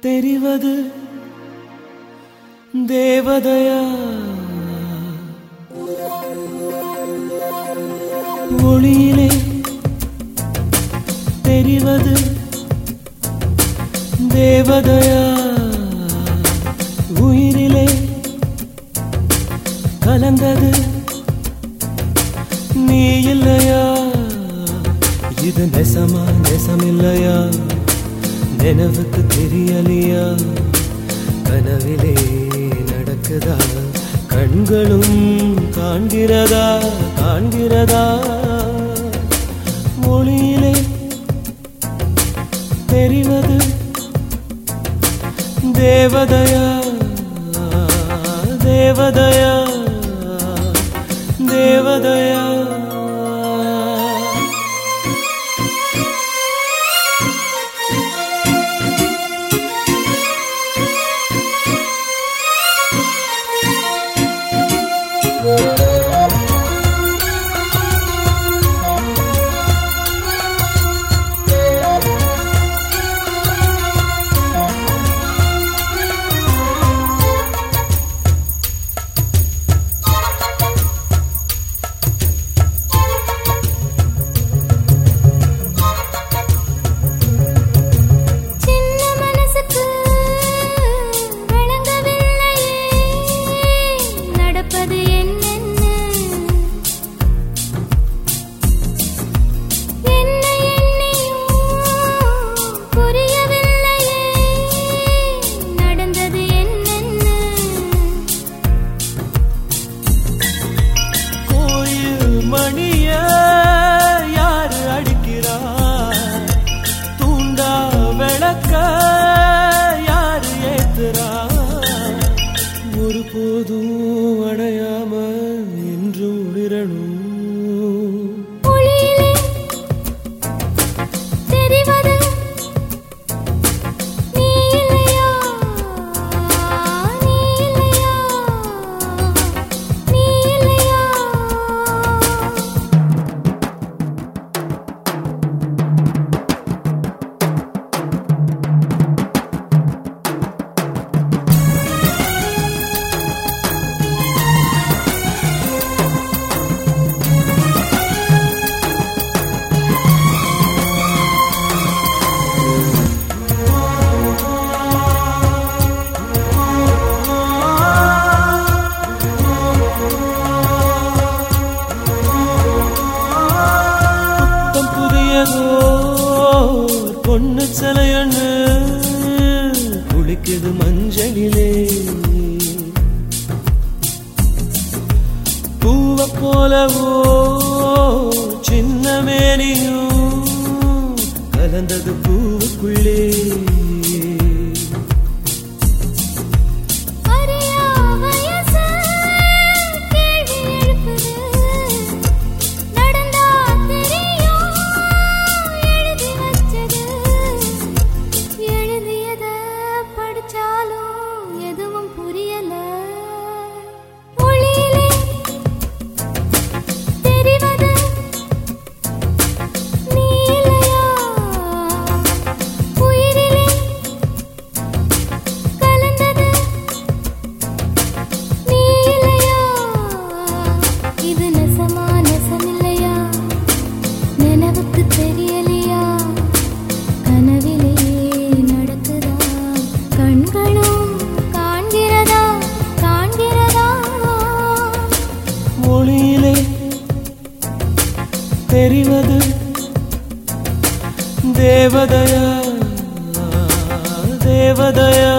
தெரிவது தேவதையா? ஒளியிலே தெரிவது தேவதையா? உயிரிலே கலந்தது நீ இல்லையா? இது நெசமா நெசமில்லையா? நினைவுக்கு தெரியலையா? கனவிலே நடக்குதா? கண்களும் காண்கிறதா? காண்கிறதா? மொழியிலே தெரிவது தேவதையா? தேவதையா? தேவதையா? சின்ன புத்தம் பொண்ணு சிலையண்ணு குளிக்குது மஞ்சளிலே. பூவ போலவோ சின்ன மேனியும் கலந்தது பூவுக்குள்ளே. தெரிவது தேவதயா தேவதயா.